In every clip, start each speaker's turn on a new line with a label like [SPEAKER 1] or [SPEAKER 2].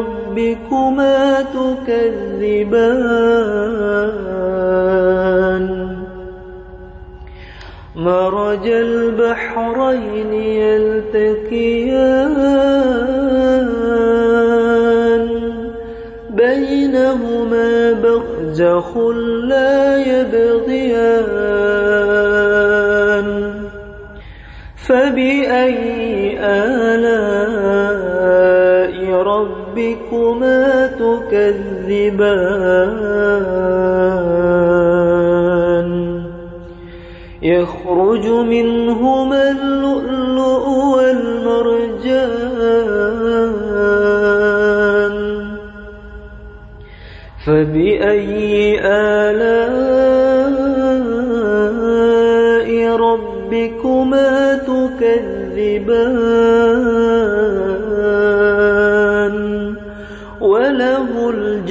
[SPEAKER 1] ربكما تكذبان مرج البحرين يلتقيان بينهما بخزخ لا يبغيان تكذبان يخرج منهما اللؤلؤ والمرجان. فبأي آلاء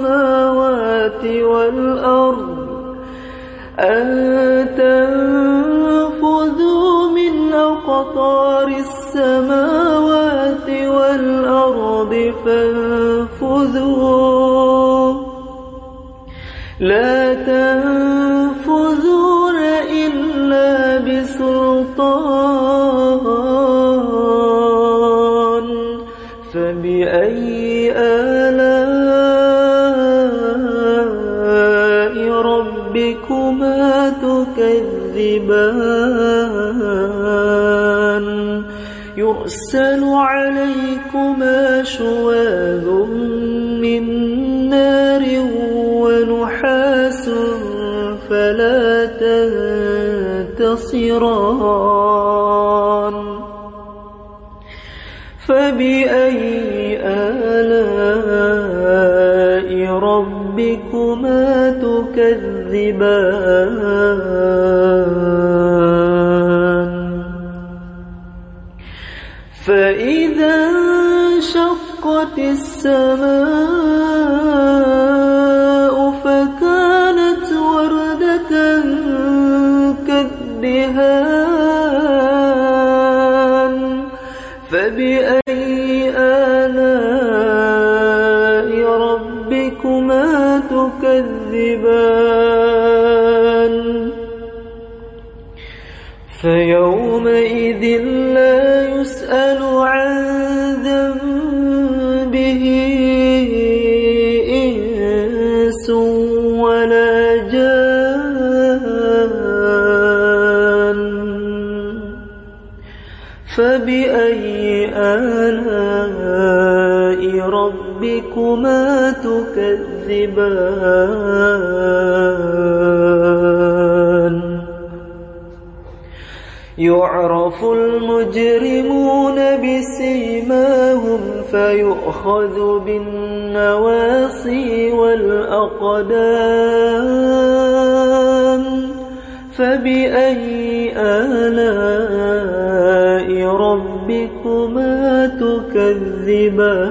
[SPEAKER 1] السماوات والأرض أن تنفذوا من أقطار السماوات والأرض فانفذوا. لا تنفذون يرسل عليكما شواذ من نار ونحاس فلا تنتصران. فبأي آلاء ربكما تكذبان؟ ما تكذبان. يعرف المجرمون بسيماهم فيؤخذ بالنواصي والأقدام. فبأي آلاء ربكما تكذبان؟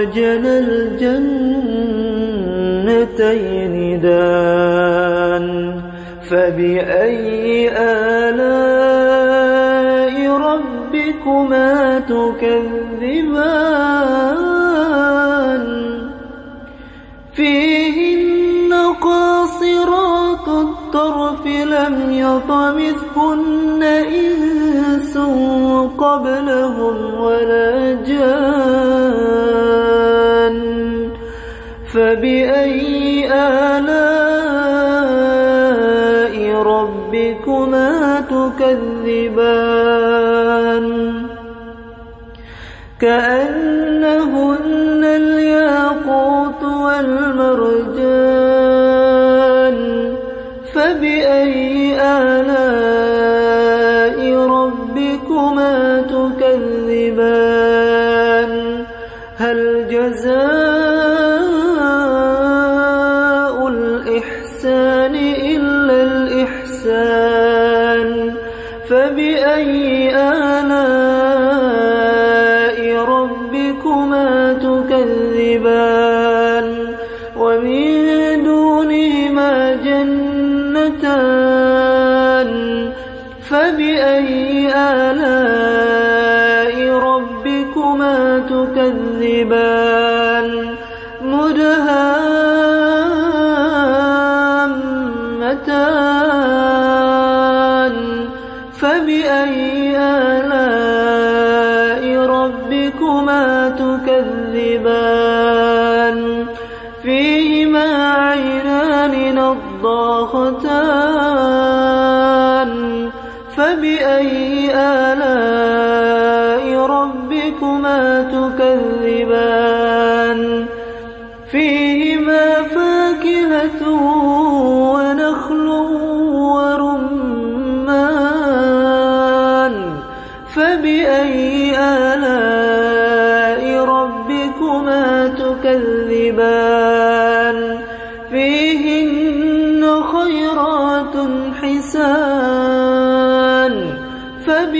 [SPEAKER 1] وجنى الجنتين دان فبأي آلاء ربكما تكذبان؟ فيهن قاصرات الطرف لم يطمثهن إنس قبلهم ولا جان فبأي آلاء ربكما تكذبان؟ كأنهن فبأي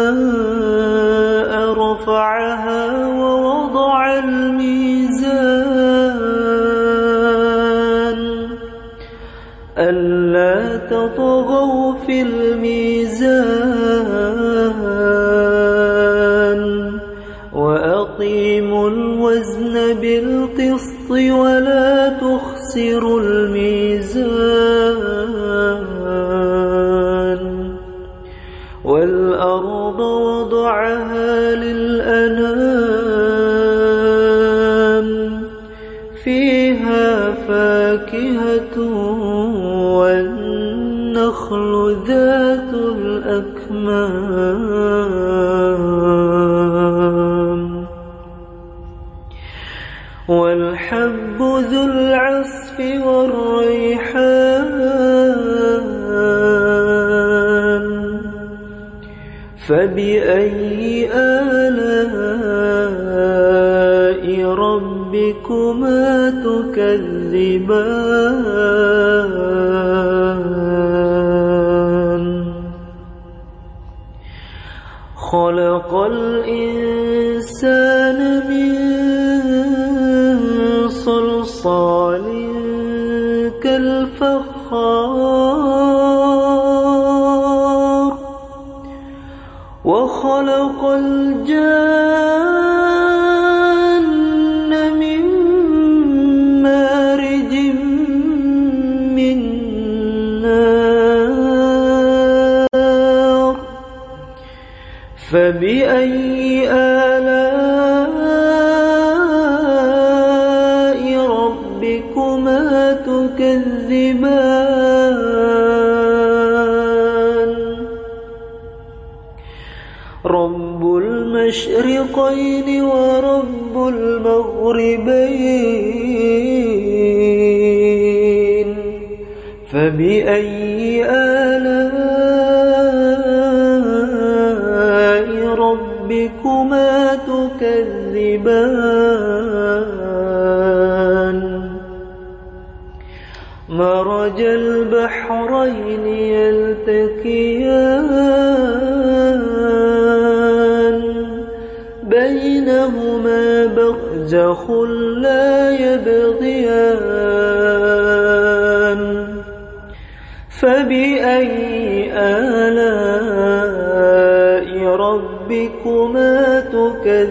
[SPEAKER 1] تخسروا الميزان. والأرض وضعها للأنام. فيها فاكهة والنخل ذات الأكمام. والحب ذو العصف والريحان. فبأي آلاء ربكما تكذبان؟ خلق الإنسان من صلصال كالفخار وخلق الجان المشرقين ورب المغربين فبأي آلاء ربكما تكذبان مرج برزخ لا يبغيان. فبأي آلاء ربكما تكذبان؟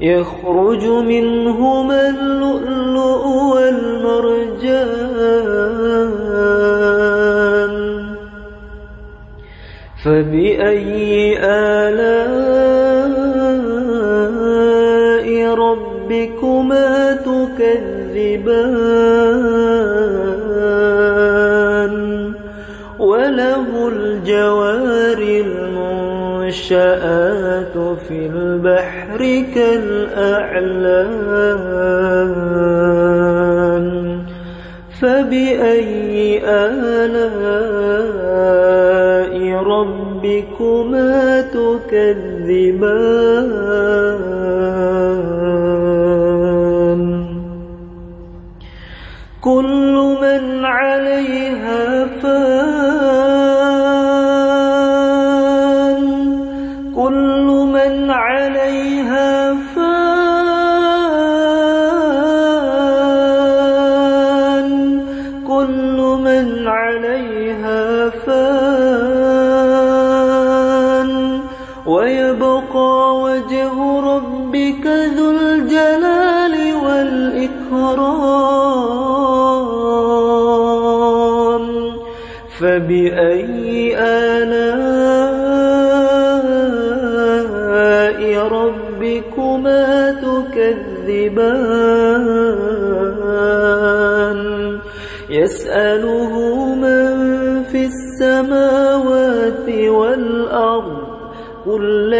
[SPEAKER 1] يخرج منهما اللؤلؤ والمرجان. فبأي آلاء ربكما تكذبان؟ وله الجوار المنشآت في البحر كالأعلام فبأي آلاء ربكما تكذبان.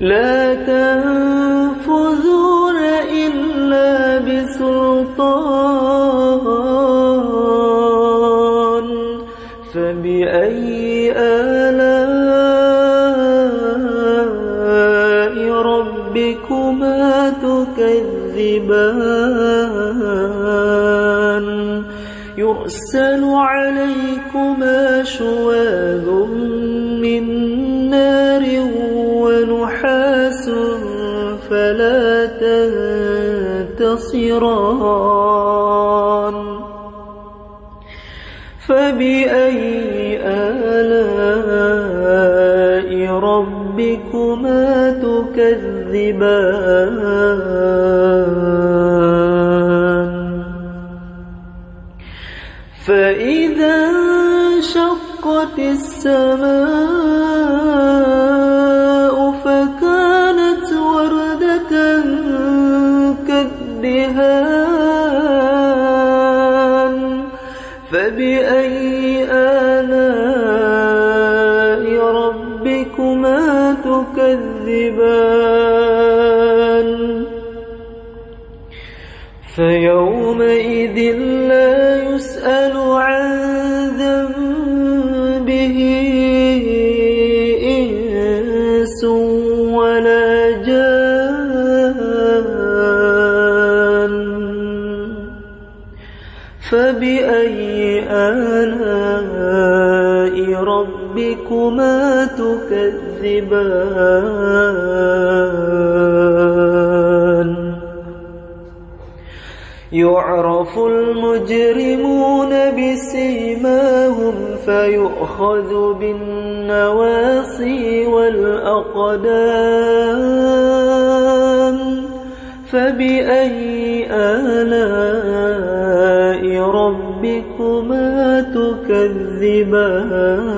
[SPEAKER 1] لا تنفذون إلا بسلطان. فبأي آلاء ربكما تكذبان؟ يرسل عليكما شواذ تنتصران فبأي آلاء ربكما تكذبان؟ ما تكذبان. يعرف المجرمون بسيماهم فيؤخذ بالنواصي والأقدام. فبأي آلاء ربكما تكذبان؟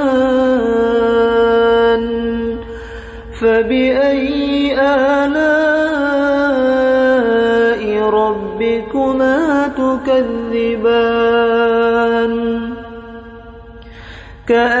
[SPEAKER 1] فبأي آلاء ربكما تكذبان؟ كأ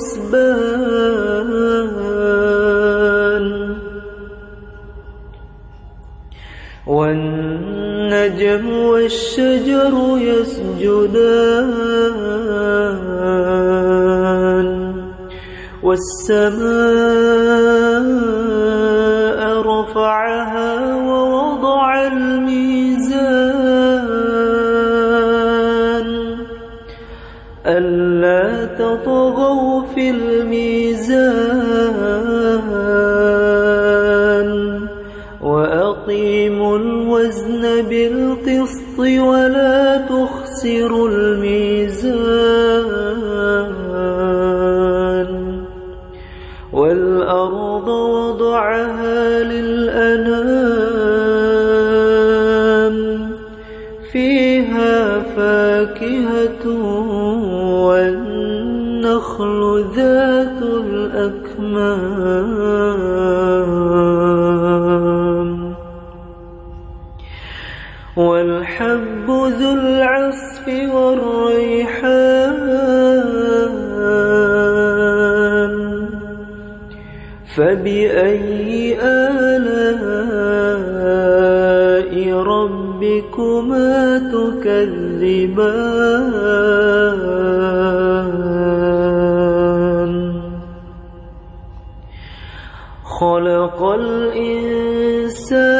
[SPEAKER 1] بحسبان والنجم والشجر يسجدان. والسماء رفعها تخسروا الميزان. والأرض وضعها للأنام. فيها فاكهة والنخل ذات الأكمام. والحب ذو فبأي آلاء ربكما تكذبان؟ خلق الإنسان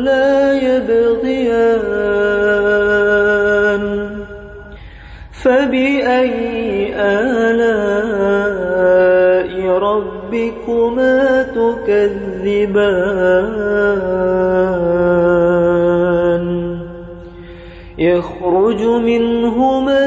[SPEAKER 1] لا يبغيان فبأي آلاء ربكما تكذبان؟ يخرج منهما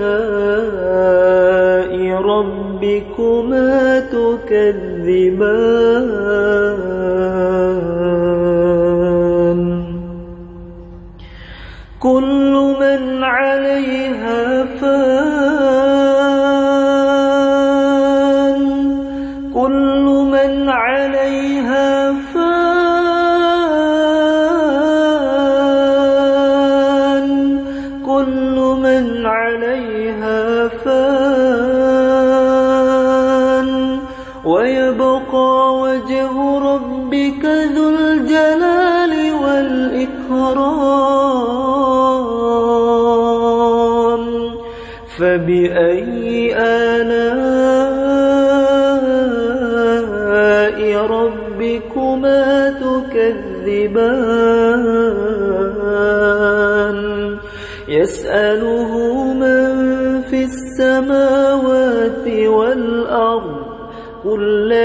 [SPEAKER 1] ربكما تكذبان.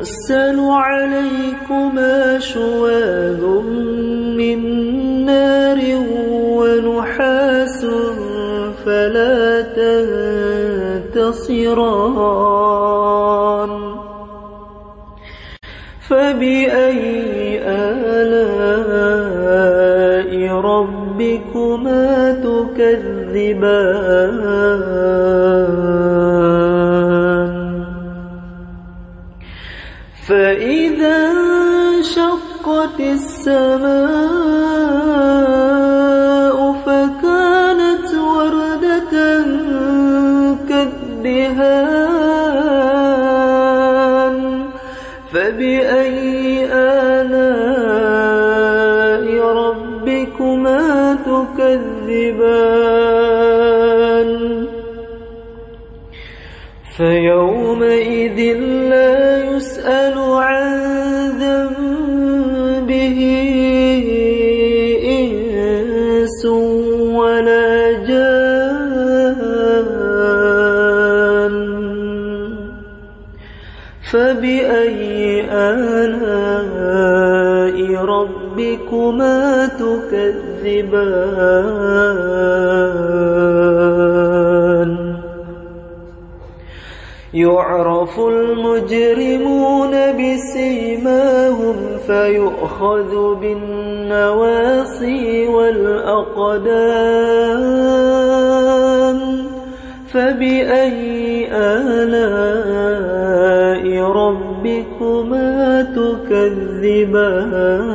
[SPEAKER 1] يرسل عليكما شواذ من نار ونحاس فلا تنتصران. فبأي آلاء ربكما تكذبان؟ يعرف المجرمون بسيماهم فيؤخذ بالنواصي والأقدام. فبأي آلام مكذبان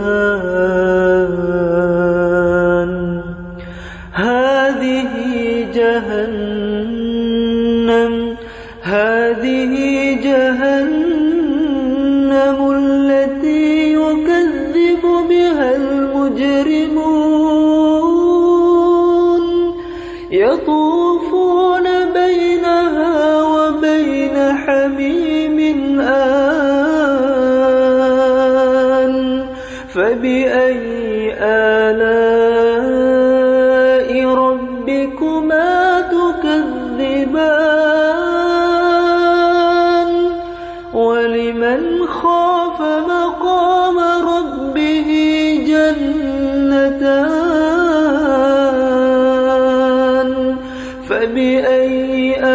[SPEAKER 1] فبأي آ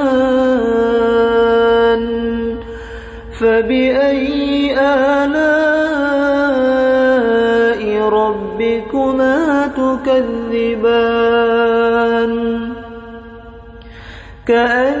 [SPEAKER 1] فبأي آلاء ربكما تكذبان؟ كأنهن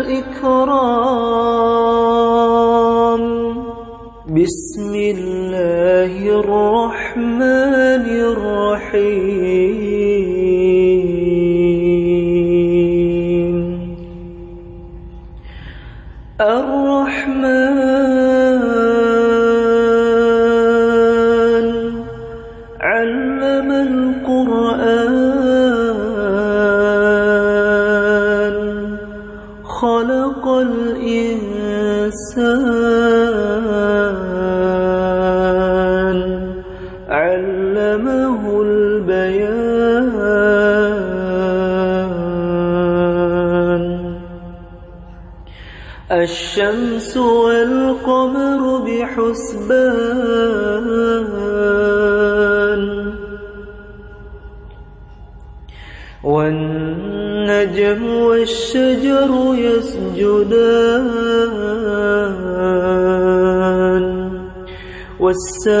[SPEAKER 1] والسماء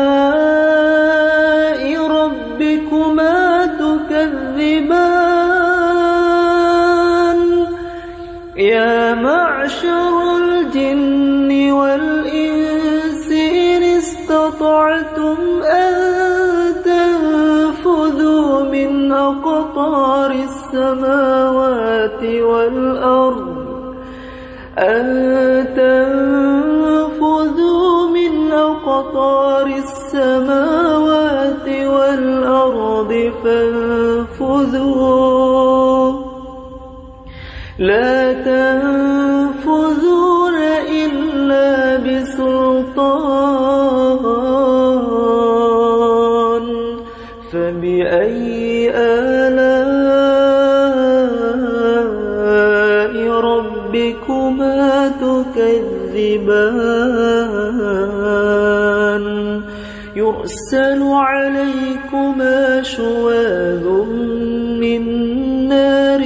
[SPEAKER 1] السماوات والأرض أن تنفذوا من أقطار السماوات والأرض فانفذوا. لا تنفذون يرسل عليكما شواذ من نار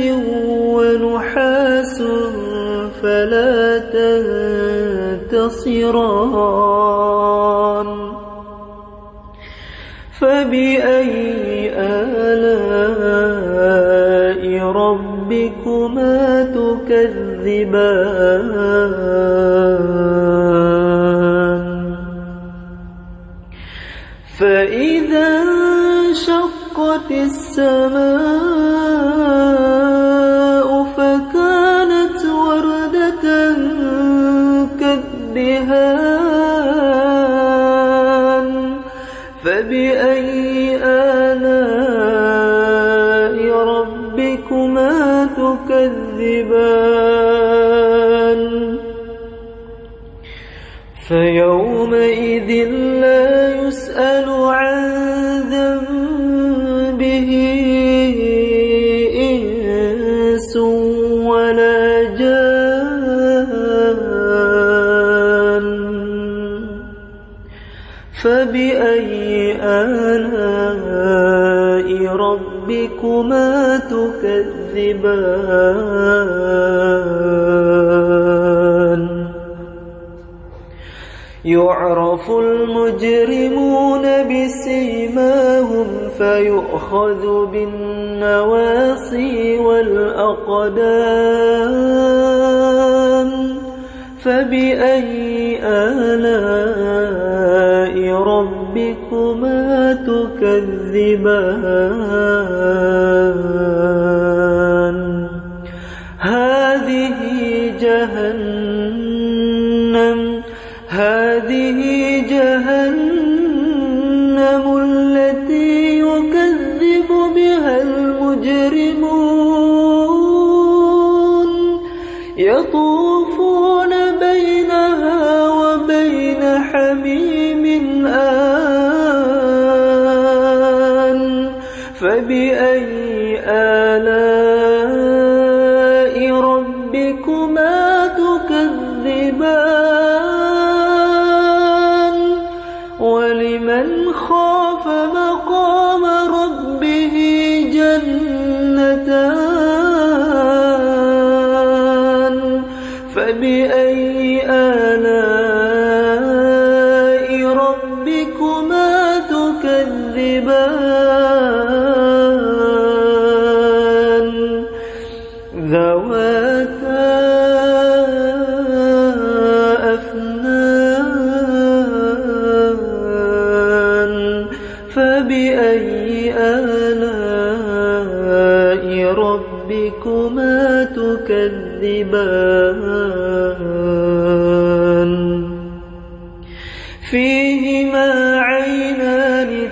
[SPEAKER 1] ونحاس فلا تنتصران فبأي آلاء ربكما تكذبان انشقت السماء فبأي آلاء ربكما تكذبان؟ يعرف المجرمون بسيماهم فيؤخذ بالنواصي والأقدام. فبأي آلاء تكذبان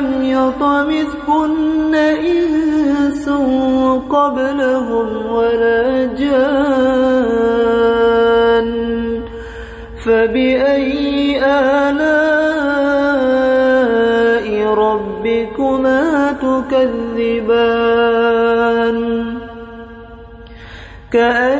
[SPEAKER 1] لم يطمثهن إنس قبلهم ولا جان. فبأي آلاء ربكما تكذبان؟ كأنهن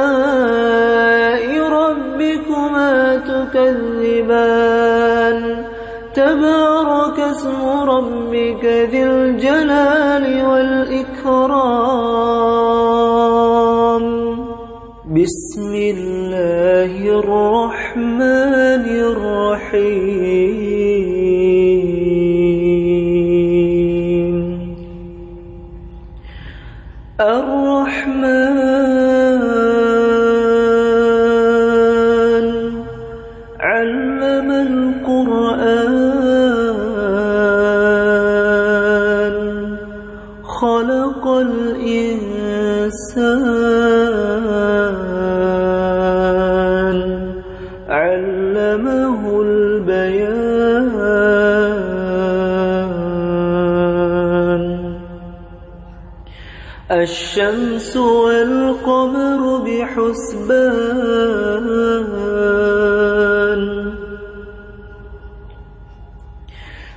[SPEAKER 1] اسم ربك ذي الجلال والإكرام. بسم الله الرحمن بحسبان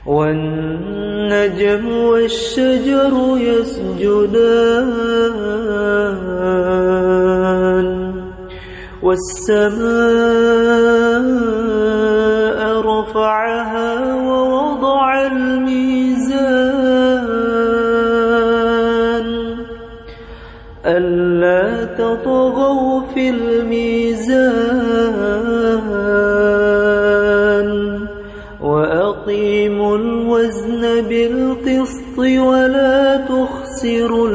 [SPEAKER 1] والنجم والشجر يسجدان. والسماء رفعها بالقسط ولا تخسروا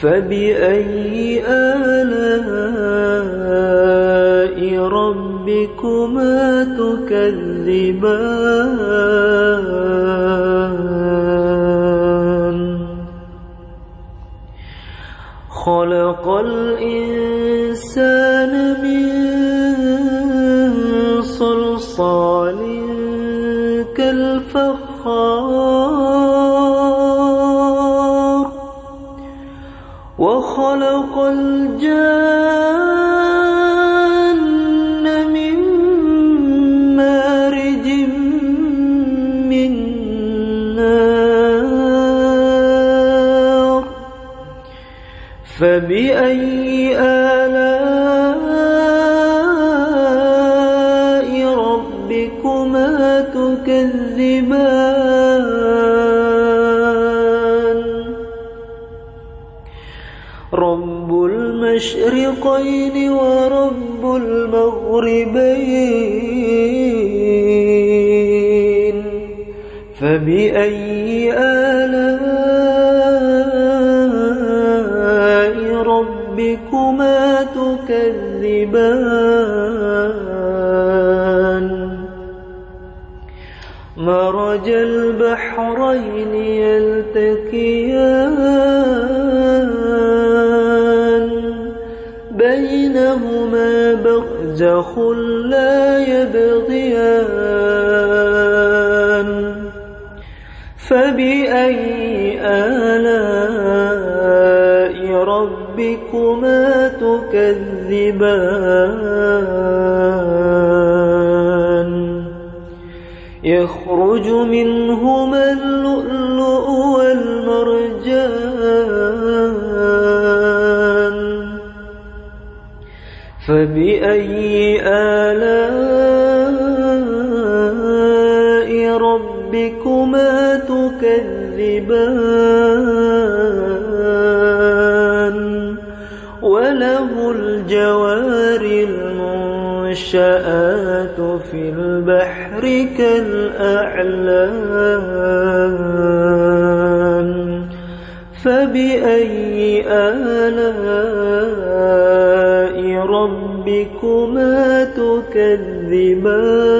[SPEAKER 1] فبأي آلاء ربكما تكذبان؟ خلق المشرقين ورب المغربين فبأي آلاء ربكما تكذبان؟ مرج البحرين يلتقيان برزخ لا يبغيان فبأي آلاء ربكما تكذبان؟ يخرج منهما فبأي آلاء ربكما تكذبان؟ وله الجوار المنشآت في البحر كالأعلام فبأي آلاء ربكما تكذبان.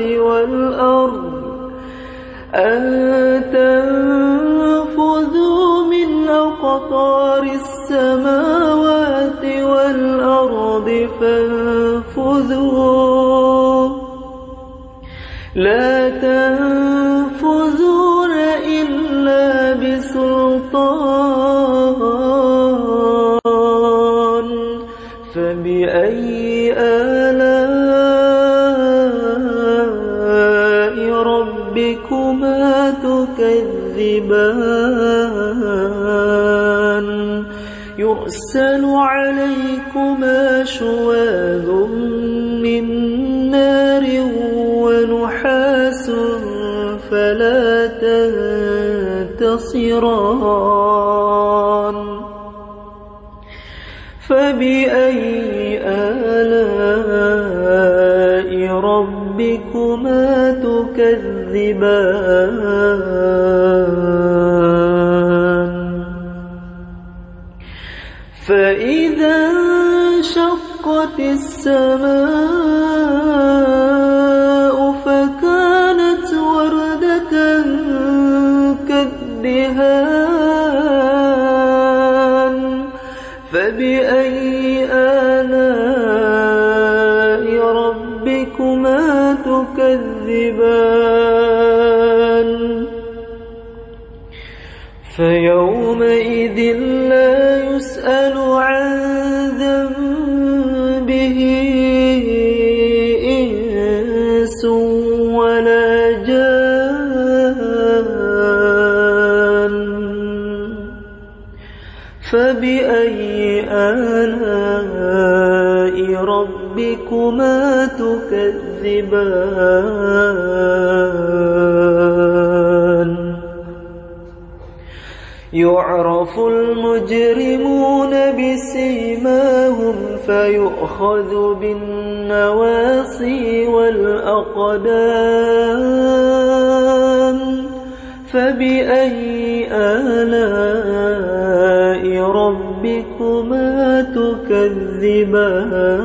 [SPEAKER 1] والأرض أن يرسل عليكما شواذ من نار ونحاس فلا تنتصران انشقت السماء فبأي آلاء ربكما تكذبان؟ يعرف المجرمون بسيماهم فيؤخذ بالنواصي والأقدام. فبأي آلاء تكذبان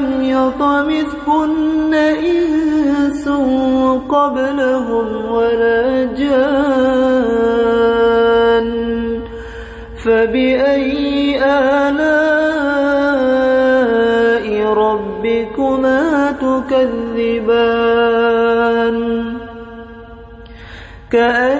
[SPEAKER 1] لم يطمثهن إنس قبلهم ولا جان. فبأي آلاء ربكما تكذبان؟ كأنهن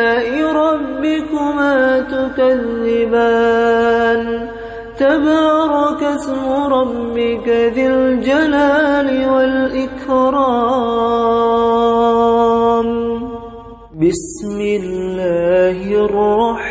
[SPEAKER 1] تكذبان. تبارك اسم ربك ذي الجلال والإكرام. بسم الله الرحمن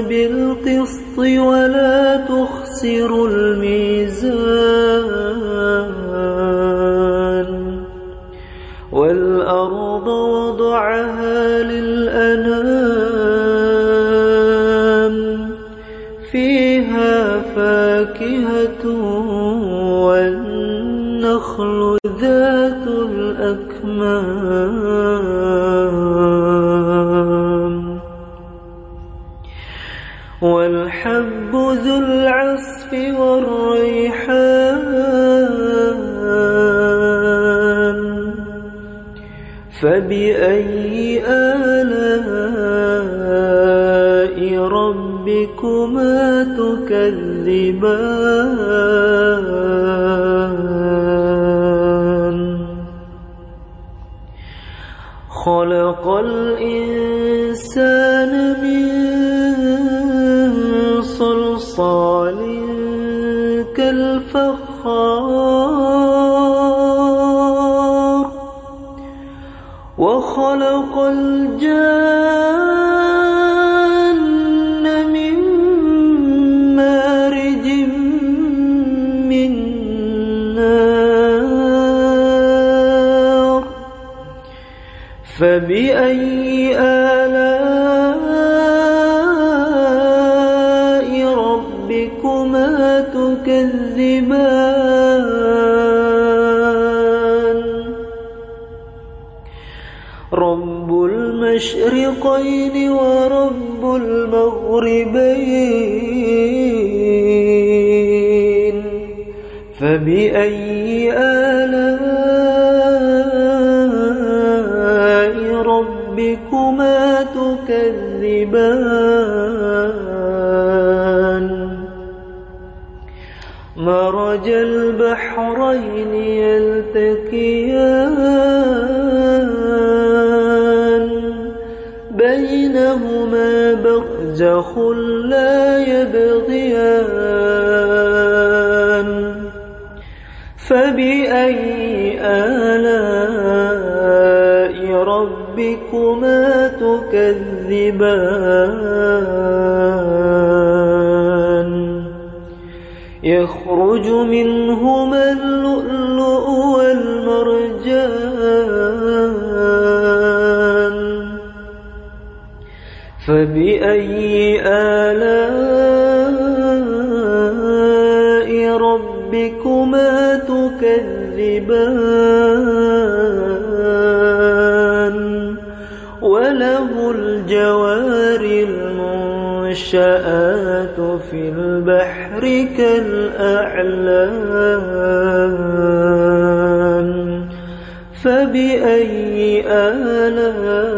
[SPEAKER 1] بالقسط ولا تخسروا الميزان. والأرض وضعها للأنام فيها فاكهة والنخل ذات الأكمام. ذو العصف والريحان فبأي آلاء ربكما تكذبان؟ خلق الإنسان من المشرقين ورب المغربين فبأي آلاء ربكما تكذبان؟ مرج البحرين يلتقيان برزخ لا يبغيان. فبأي آلاء ربكما تكذبان؟ يخرج منهما فبأي آلاء ربكما تكذبان؟ وله الجوار المنشآت في البحر كالأعلام فبأي آلاء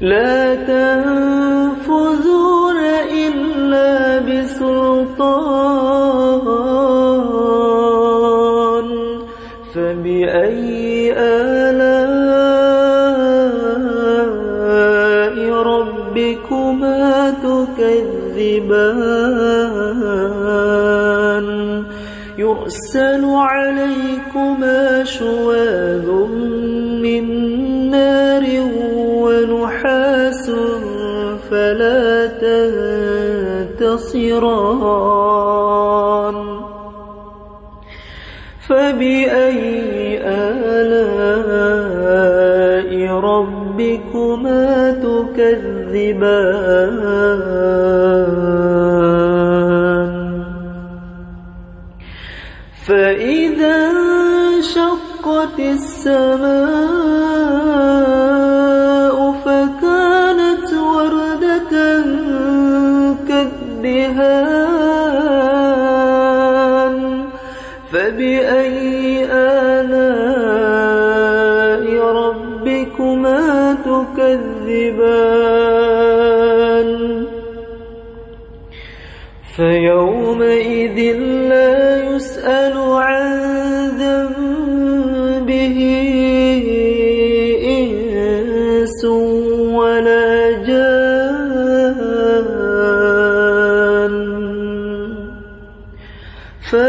[SPEAKER 1] لا تنفذون إلا بسلطان. فبأي آلاء ربكما تكذبان؟ يرسل عليكما شواذ تنتصران فبأي آلاء ربكما تكذبان؟ فإذا انشقت السماء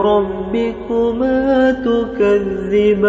[SPEAKER 1] ربكما تكذبان.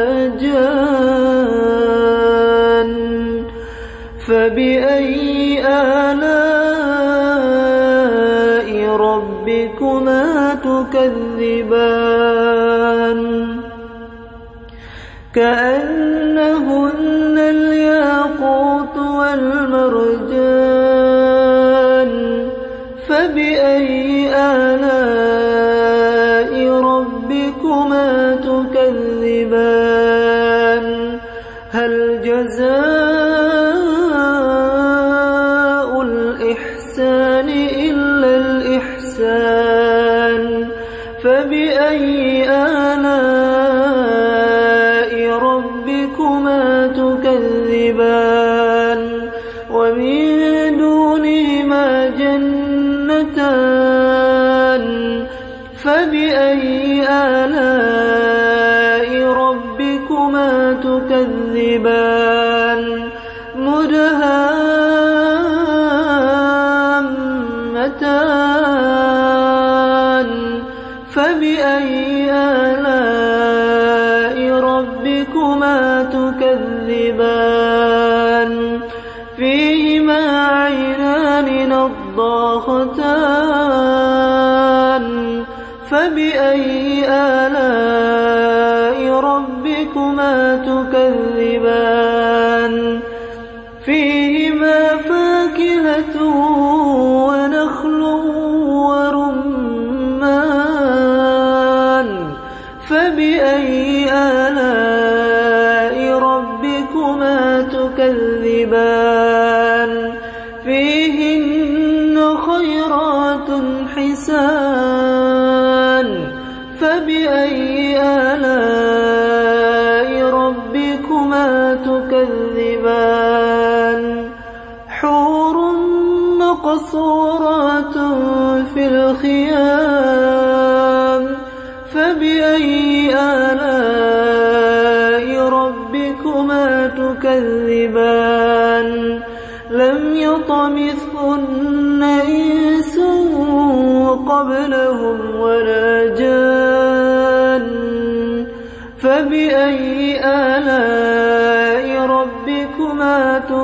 [SPEAKER 1] فبأي آلاء ربكما تكذبان؟ كأنهن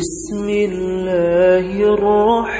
[SPEAKER 1] بسم الله الرحمن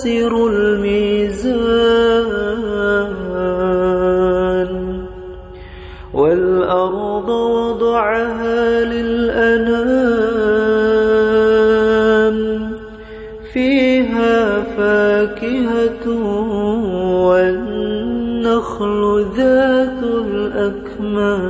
[SPEAKER 1] تنتصر الميزان. والأرض وضعها للأنام. فيها فاكهة والنخل ذات الأكمام.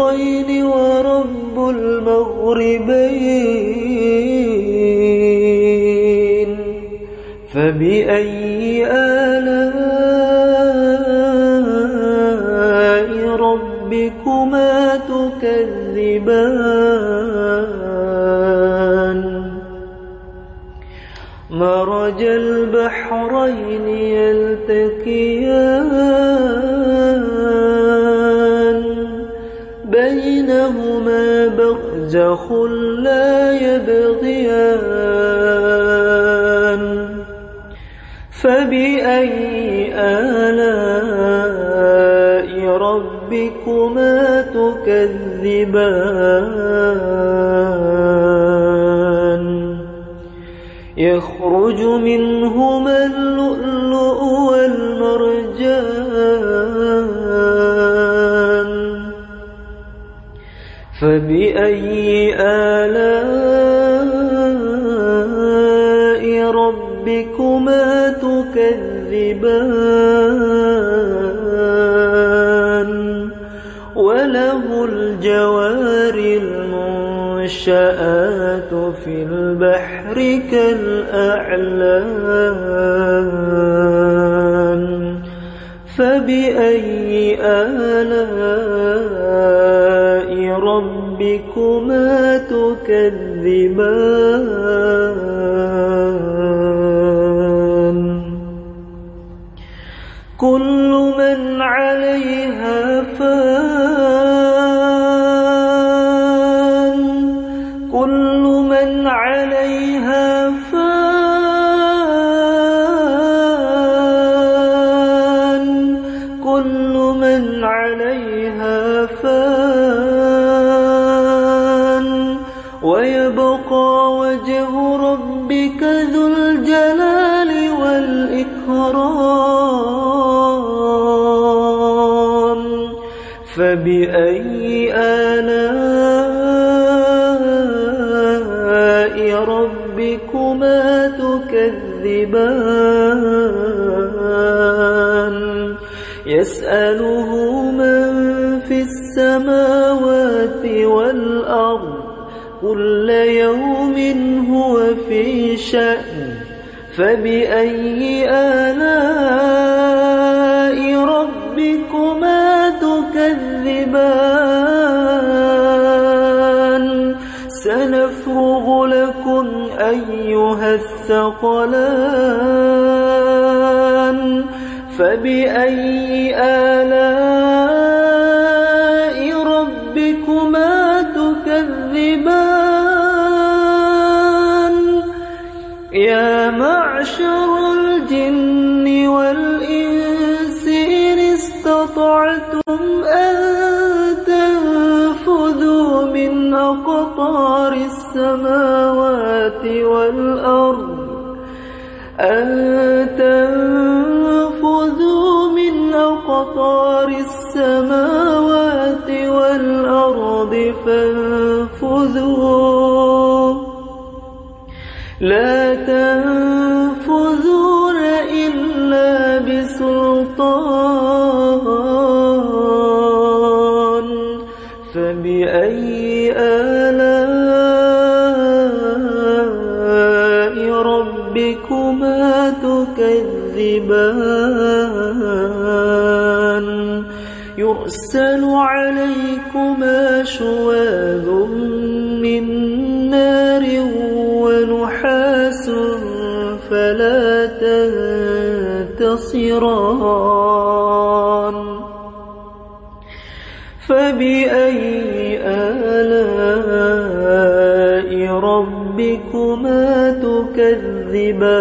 [SPEAKER 1] المشرقين ورب المغربين. فبأي برزخ لا يبغيان. فبأي آلاء ربكما تكذبان؟ يخرج منهما فبأي آلاء ربكما تكذبان؟ وله الجوار المنشآت في البحر كالأعلام فبأي آلاء كل يوم هو في شأن فبأي آلاء ربكما تكذبان؟ سنفرغ لكم أيها الثقلان فبأي آلاء لا تنفذون إلا بسلطان. فبأي آلاء ربكما تكذبان؟ يرسل عليكما تنتصران فبأي آلاء ربكما تكذبان؟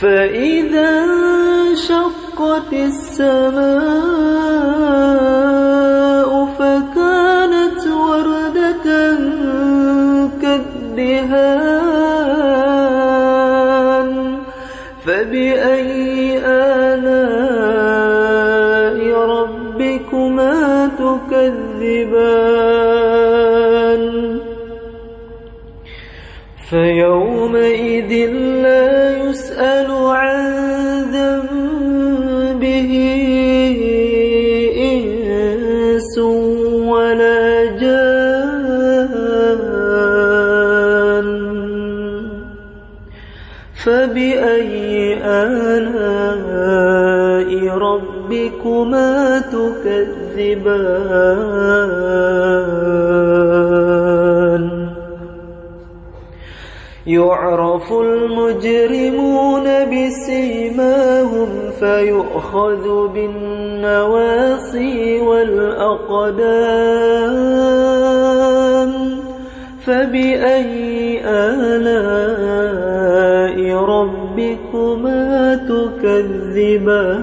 [SPEAKER 1] فإذا انشقت السماء فبأي آلاء ربكما تكذبان؟ يعرف المجرمون بسيماهم فيؤخذ بالنواصي والأقدام فبأي آلاء تكذبان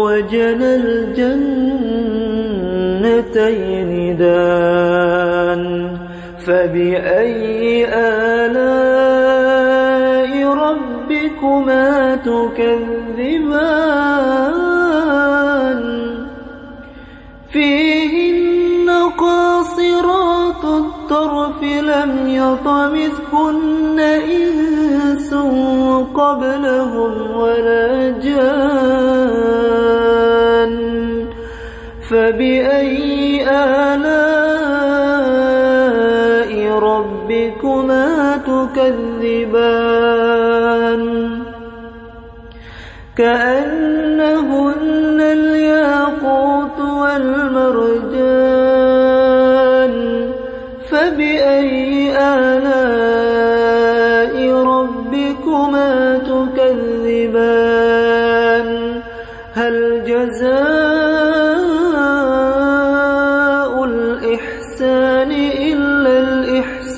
[SPEAKER 1] وجنى الجنتين دان فبأي آلاء ربكما تكذبان؟ فيهن قاصرات الطرف لم يطمثهن فبأي آلاء ربكما تكذبان؟ كأنهن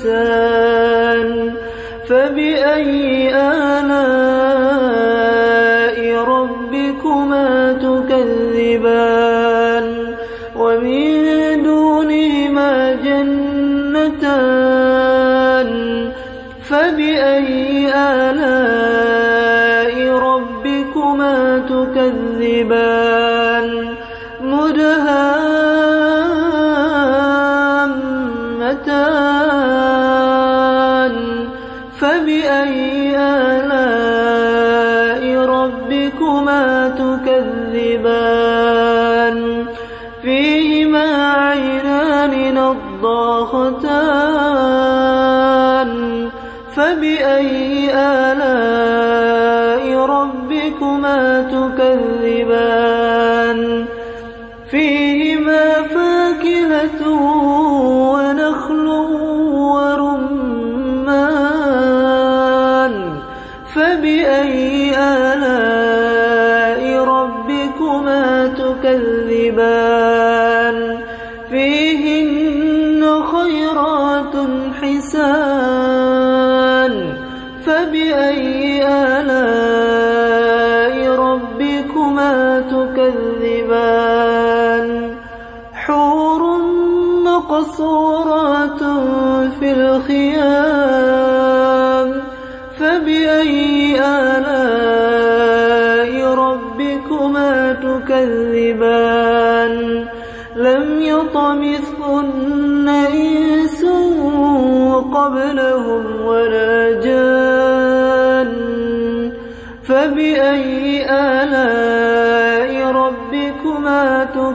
[SPEAKER 1] الإحسان فبأي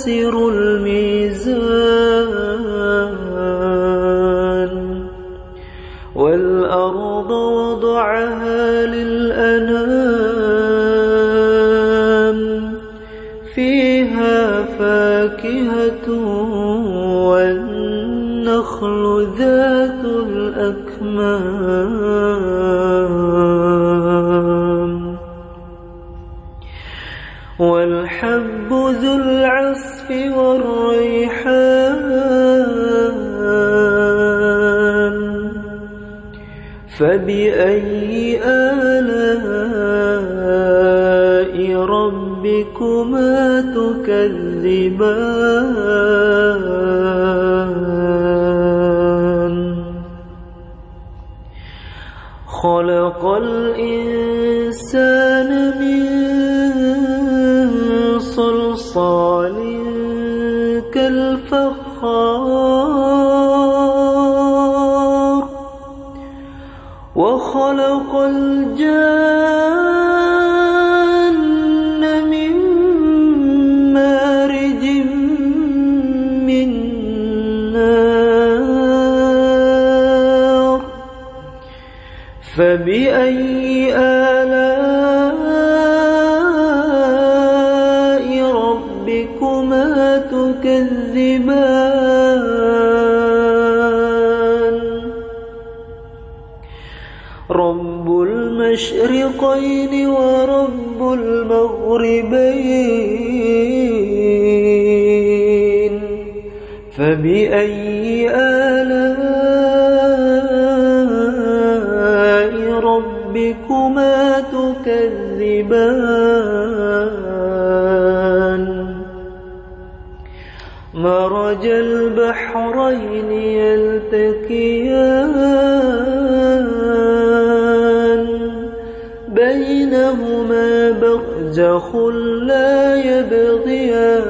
[SPEAKER 1] تخسروا الميزان. والأرض وضعها للأنام. فيها فاكهة والنخل ذات الأكمام. والحب ذو العصف والريحان فبأي آلاء ربكما تكذبان؟ خلق وخلق الجان من مارج من نار فبأي آلاء فبأي آلاء ربكما تكذبان؟ مرج البحرين يلتقيان بينهما برزخ لا يبغيان.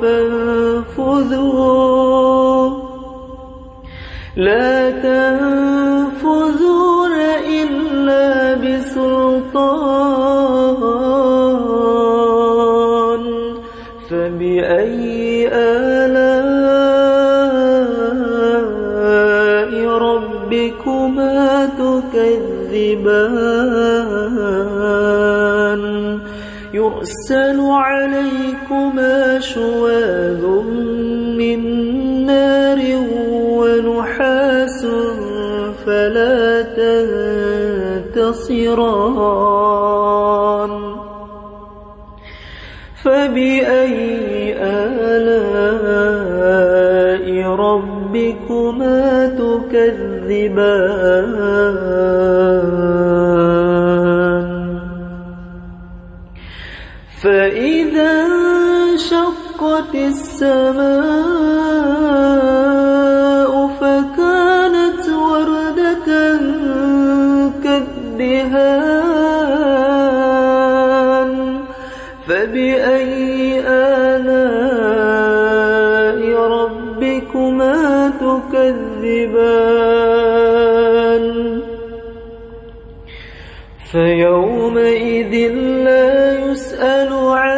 [SPEAKER 1] فانفذوا لا تنفذون إلا بسلطان. فبأي آلاء ربكما تكذبان؟ يرسل عليه شواذ من نار ونحاس فلا تنتصران. فبأي آلاء ربكما تكذبان؟ كالدهان فبأي آلاء ربكما تكذبان؟ فيومئذ لا يسأل عن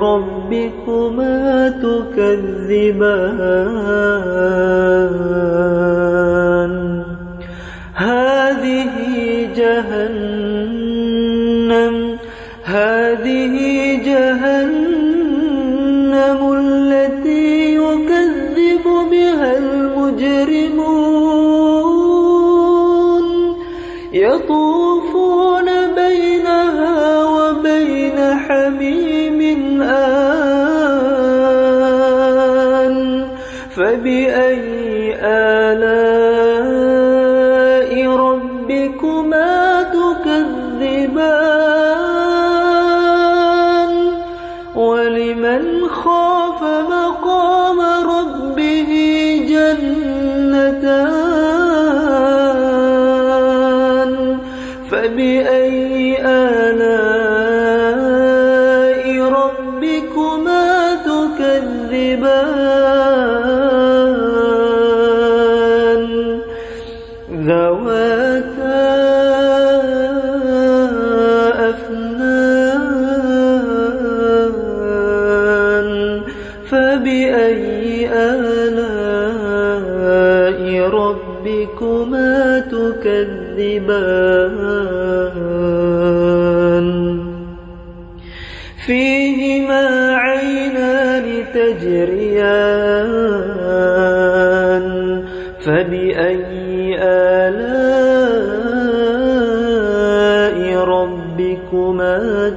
[SPEAKER 1] ربكما تكذبان.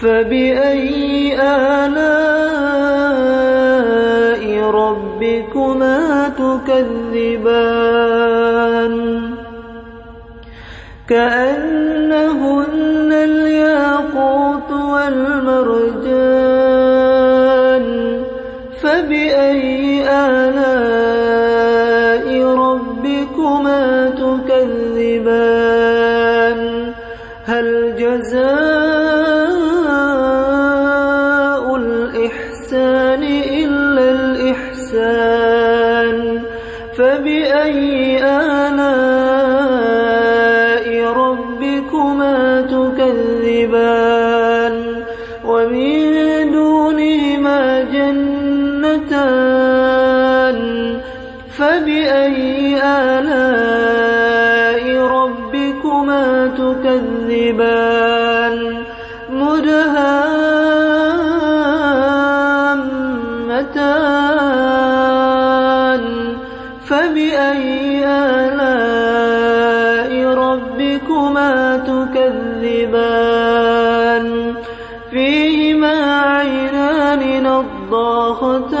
[SPEAKER 1] فبأي آلاء ربكما تكذبان؟ كأنهن ربكما تكذبان. فيهما عينان نضاختان.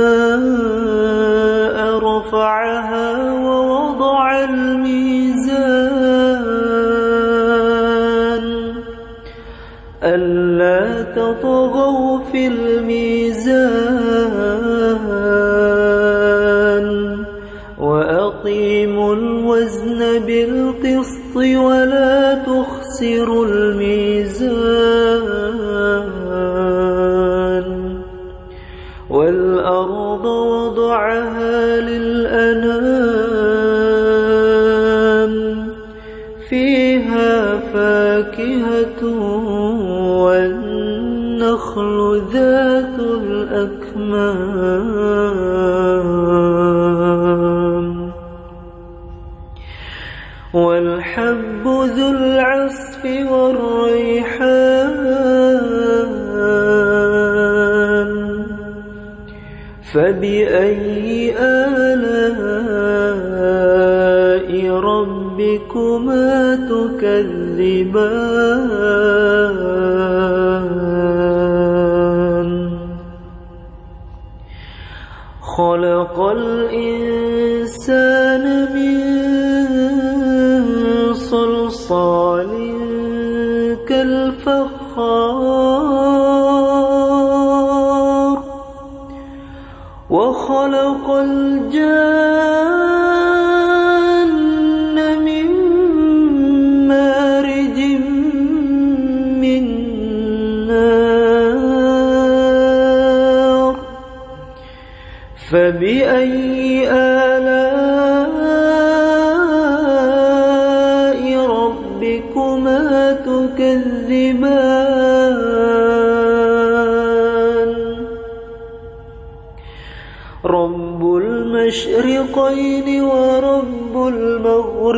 [SPEAKER 1] تخسروا والريحان فبأي آلاء ربكما تكذبان؟ خلق الإنسان من صلصال خلق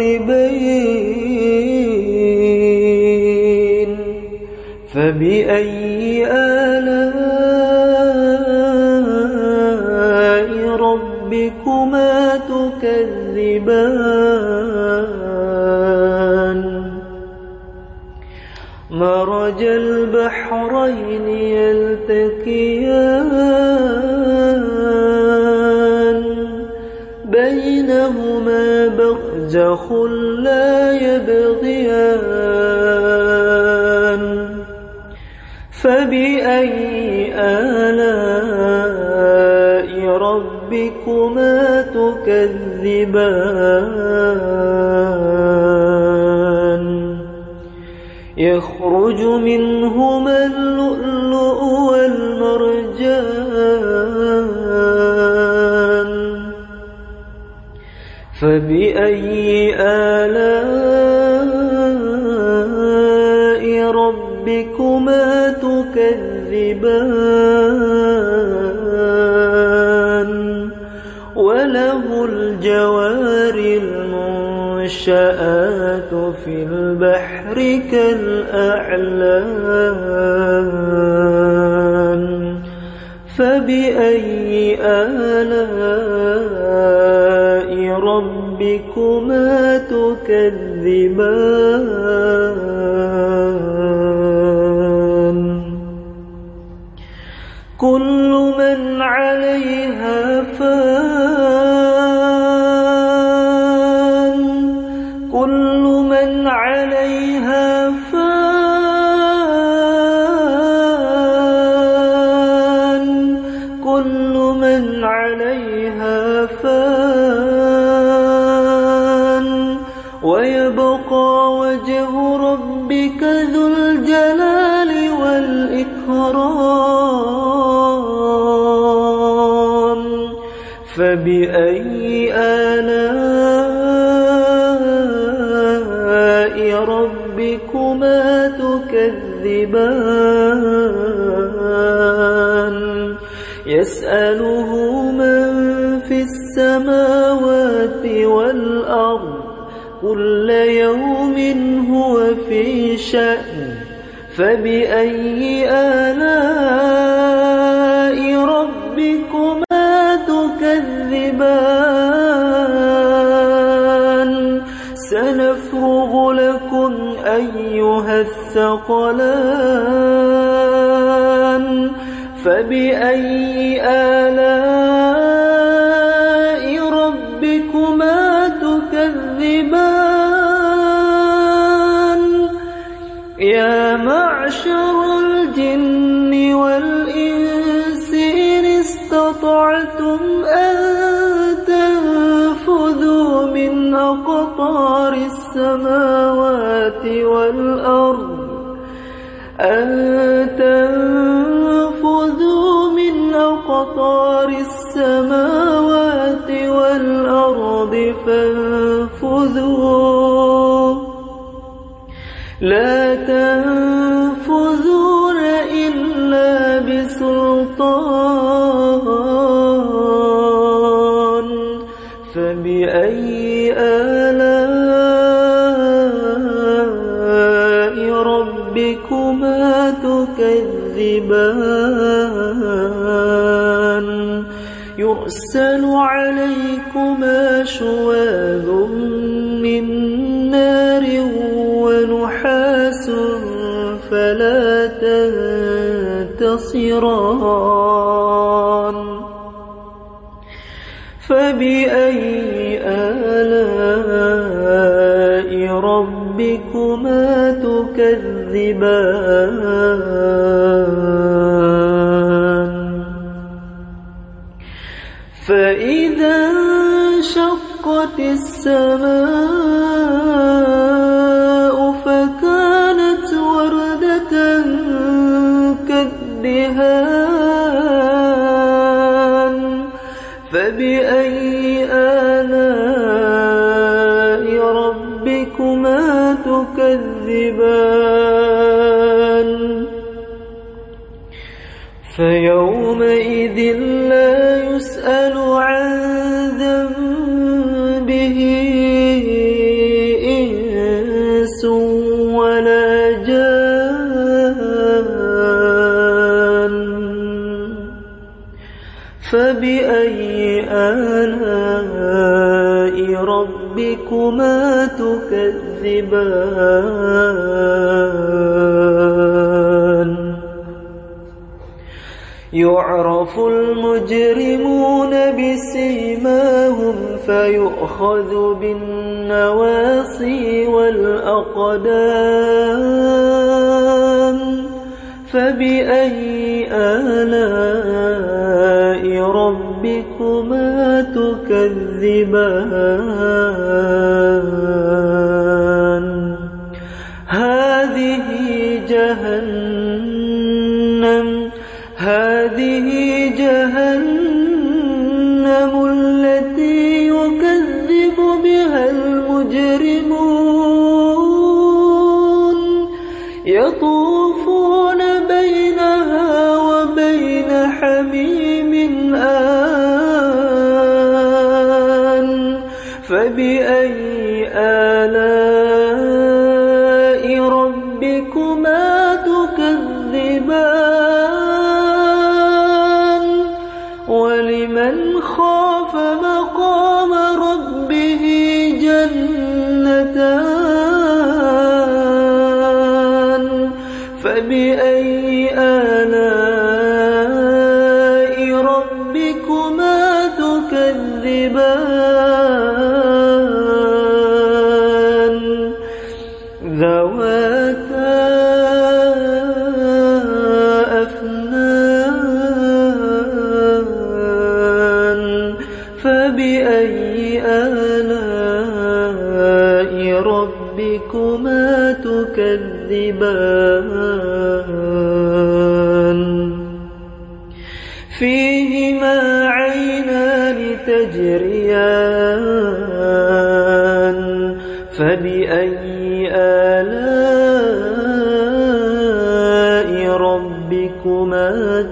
[SPEAKER 1] المغربين. فبأي آلاء ربكما تكذبان؟ تكذبان. يعرف المجرمون بسيماهم فيؤخذ بالنواصي والأقدام. فبأي آلاء ربكما تكذبان؟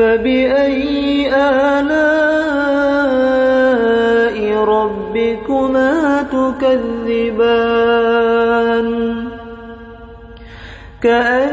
[SPEAKER 1] فبأي آلاء ربكما تكذبان؟ كأنهن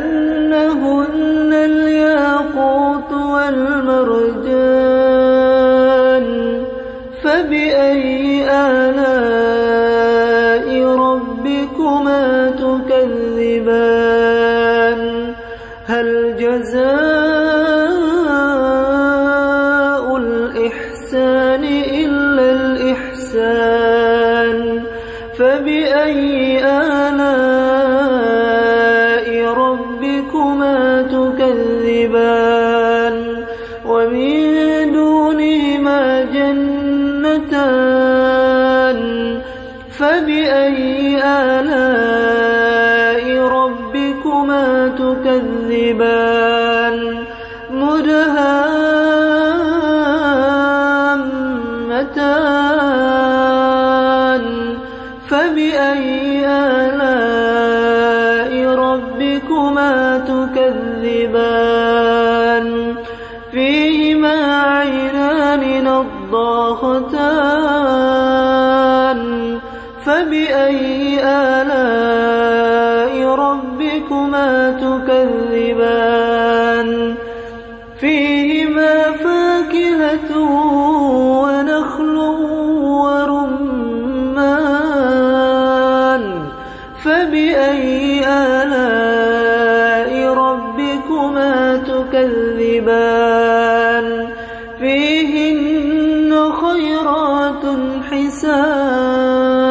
[SPEAKER 1] حسان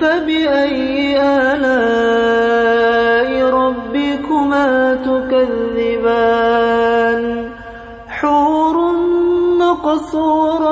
[SPEAKER 1] فبأي آلاء ربكما تكذبان حور مقصورات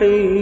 [SPEAKER 1] الرحيم.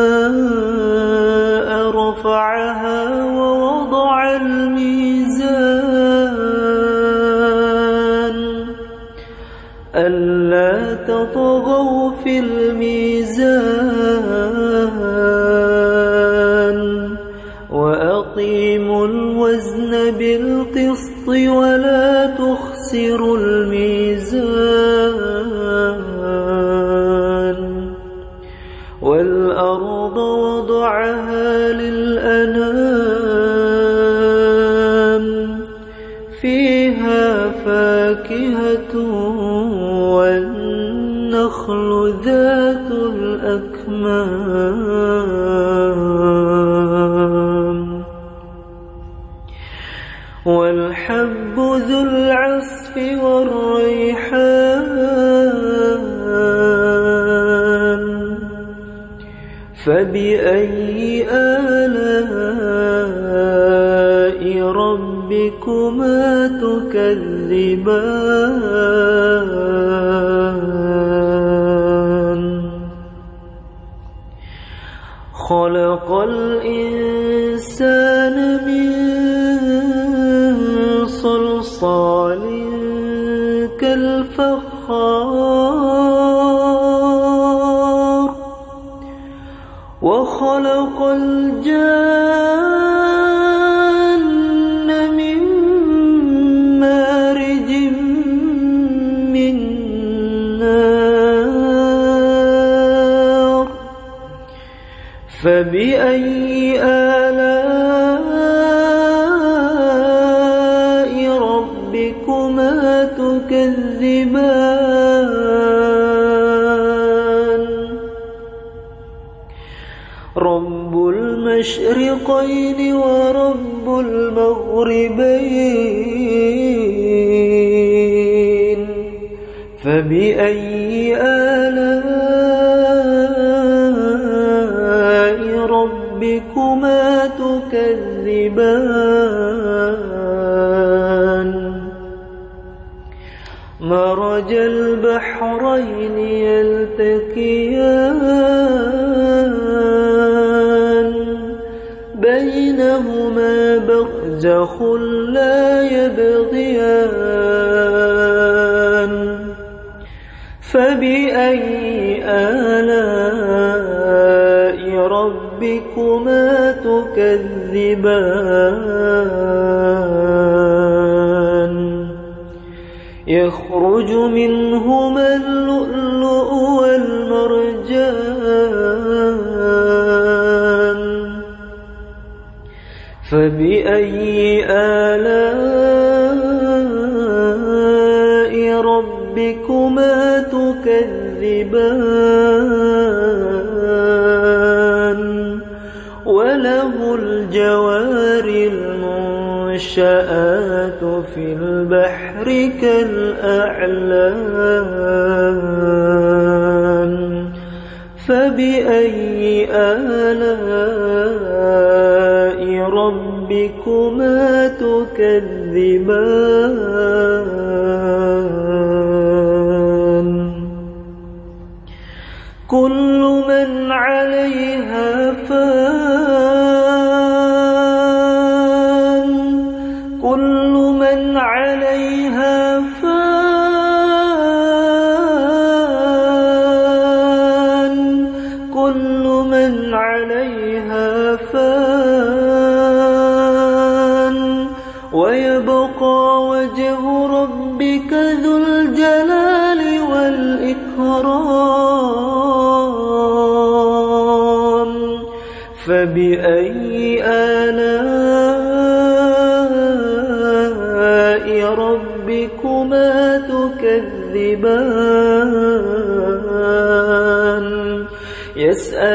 [SPEAKER 1] تخسروا الميزان. والأرض وضعها للأنام. فيها فاكهة والنخل ذات الأكمام. والحب ذو العصف والريحان فبأي آلاء ربكما تكذبان؟ خلق الإنسان من صلصال كالفخار وخلق الجان من مارج من نار فبأي المشرقين ورب المغربين فبأي آلاء ربكما تكذبان؟ مرج البحرين يلتقيان برزخ لا يبغيان. فبأي آلاء ربكما تكذبان؟ يخرج منهما اللؤلؤ والمرجان. فبأي آلاء ربكما تكذبان؟ وله الجوار المنشآت في البحر كالأعلام فبأي آلاء ربكما تكذبان.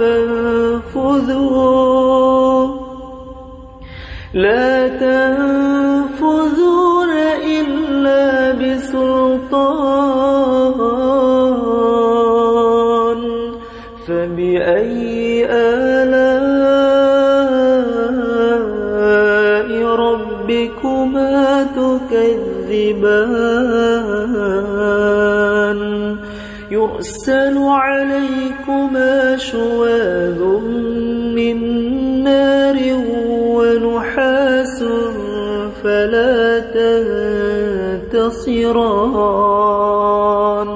[SPEAKER 1] فانفذوا. لا تنفذون إلا بسلطان. فبأي آلاء ربكما تكذبان؟ يرسل عليكما شواذ من نار ونحاس فلا تنتصران.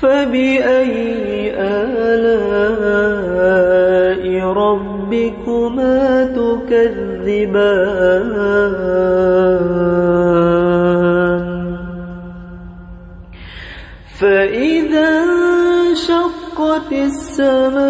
[SPEAKER 1] فبأي آلاء ربكما تكذبان؟ السماء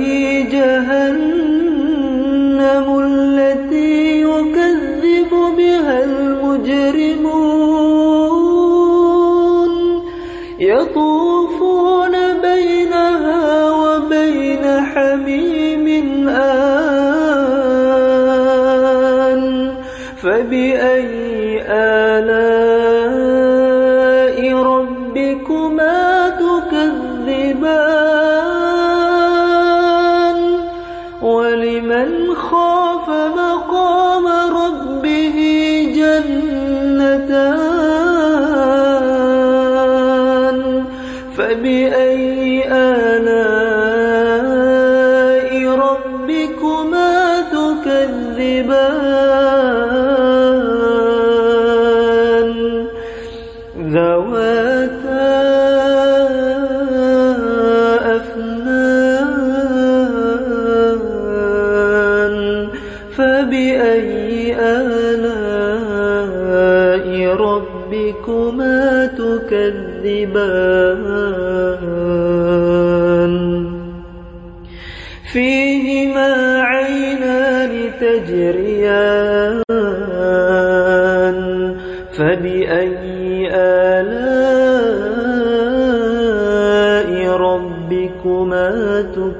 [SPEAKER 1] هذه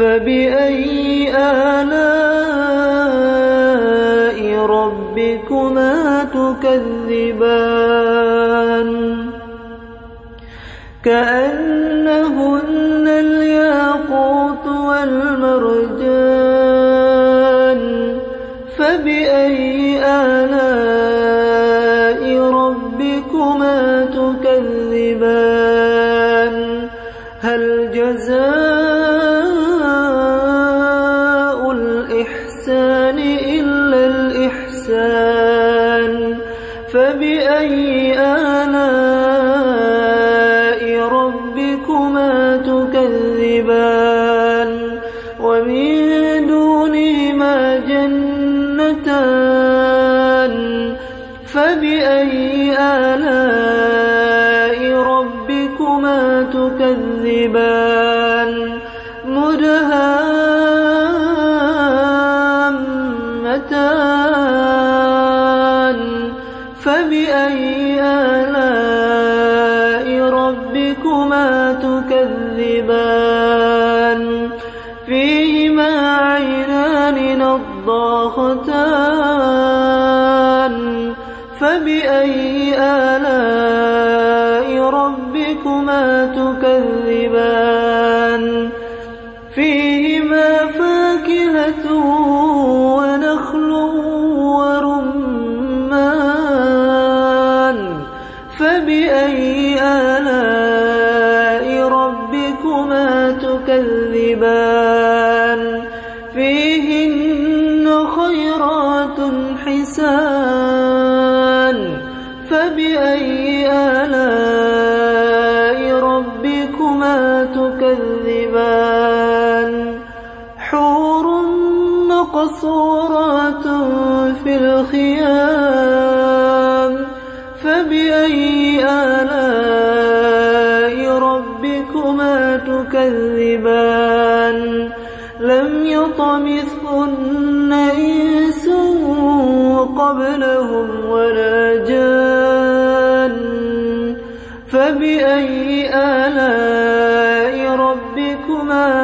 [SPEAKER 1] فبأي آلاء ربكما تكذبان؟ كأنهن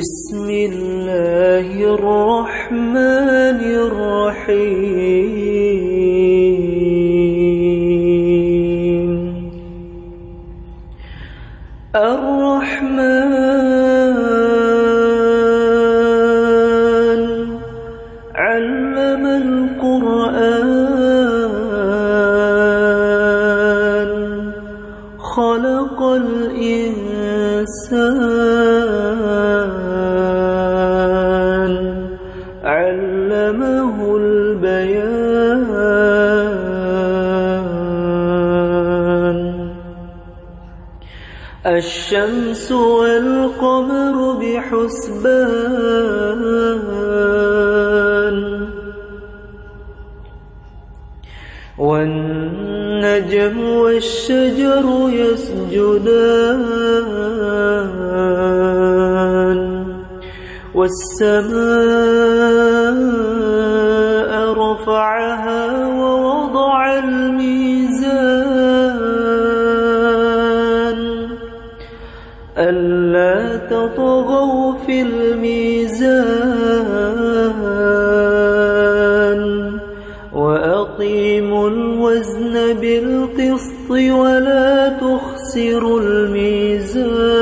[SPEAKER 1] بسم الله الرحمن والقمر بحسبان. والنجم والشجر يسجدان. والسماء ولا تخسروا الميزان.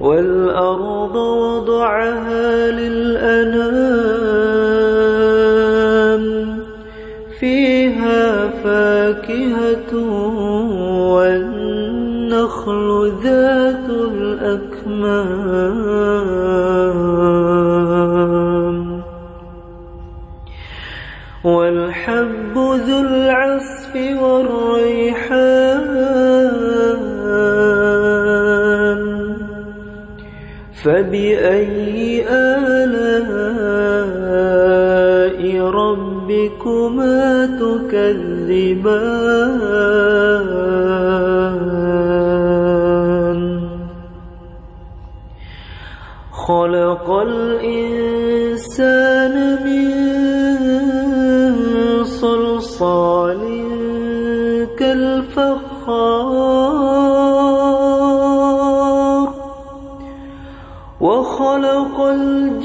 [SPEAKER 1] والأرض وضعها للأنام فيها فاكهة والنخل ذات الأكمام. ذو العصف والريحان. فبأي آلاء ربكما تكذبان؟ خلق الإنسان وخلق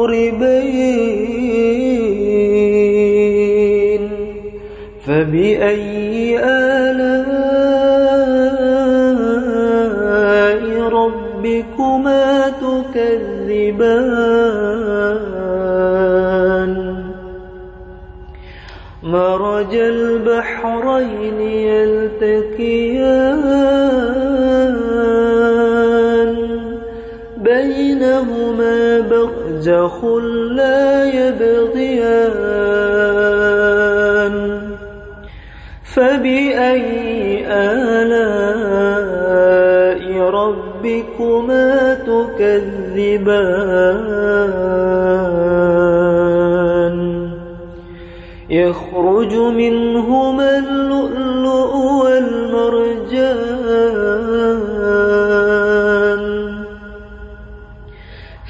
[SPEAKER 1] المغربين فبأي آلاء ربكما تكذبان؟ مرج البحرين يلتقيان. برزخ لا يبغيان. فبأي آلاء ربكما تكذبان؟ يخرج منهما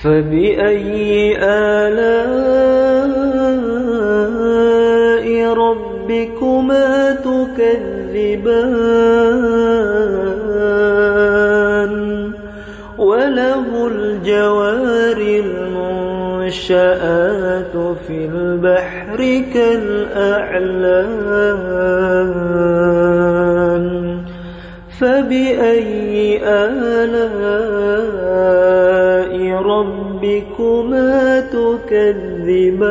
[SPEAKER 1] فبأي آلاء ربكما تكذبان وله الجوار المنشآت في البحر كالأعلام فبأي آلاء ربكما تكذبان.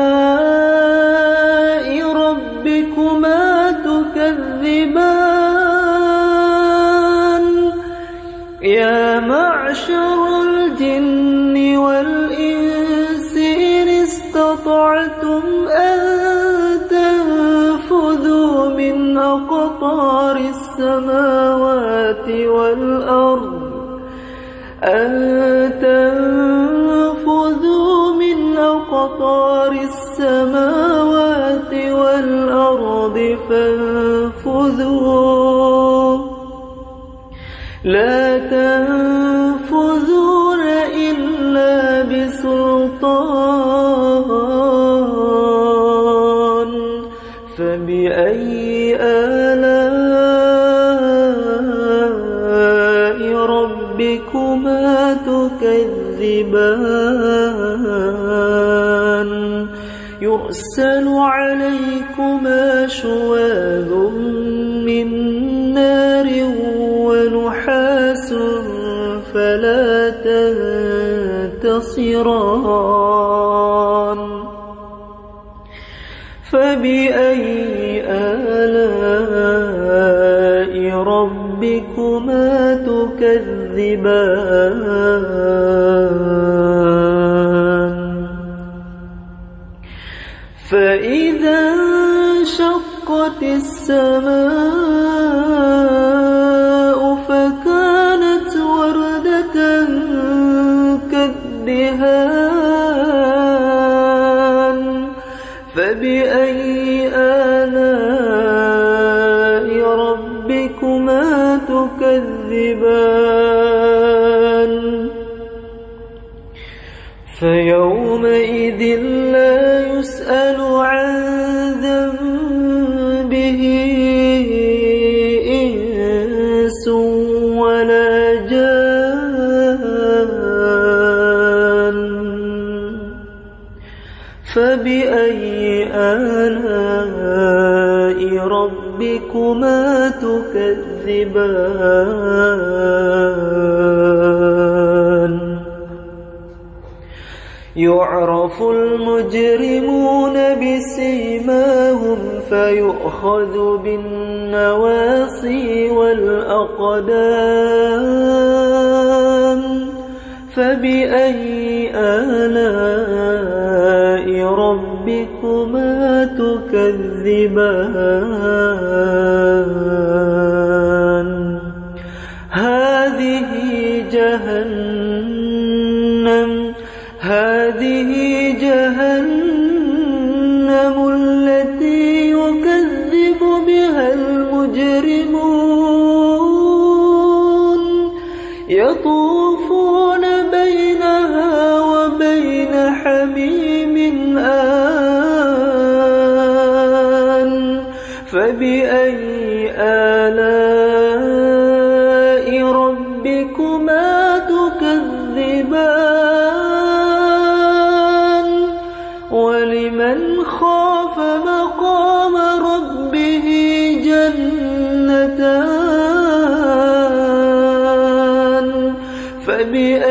[SPEAKER 1] فانفذوا. لا تنفذون إلا بسلطان. فبأي آلاء ربكما تكذبان؟ يرسل عليكما شواذ من نار ونحاس فلا تنتصران. فبأي آلاء ربكما تكذبان؟ ما تكذبان. يعرف المجرمون بسيماهم فيؤخذ بالنواصي والأقدام. فبأي آلاء ربكما تكذبان؟ بأن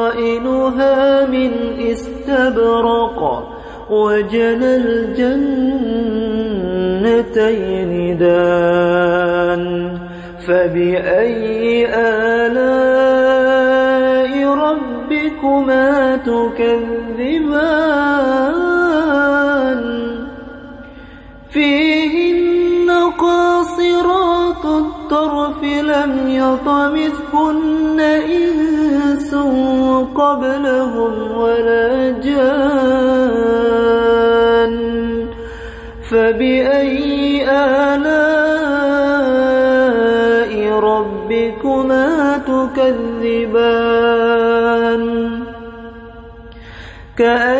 [SPEAKER 1] قائلها من استبرق وجنى الجنتين دان فبأي آلاء ربكما تكذبان؟ فيهن قاصرات الطرف لم يطمس قبلهم ولا جان. فبأي آلاء ربكما تكذبان؟ كأي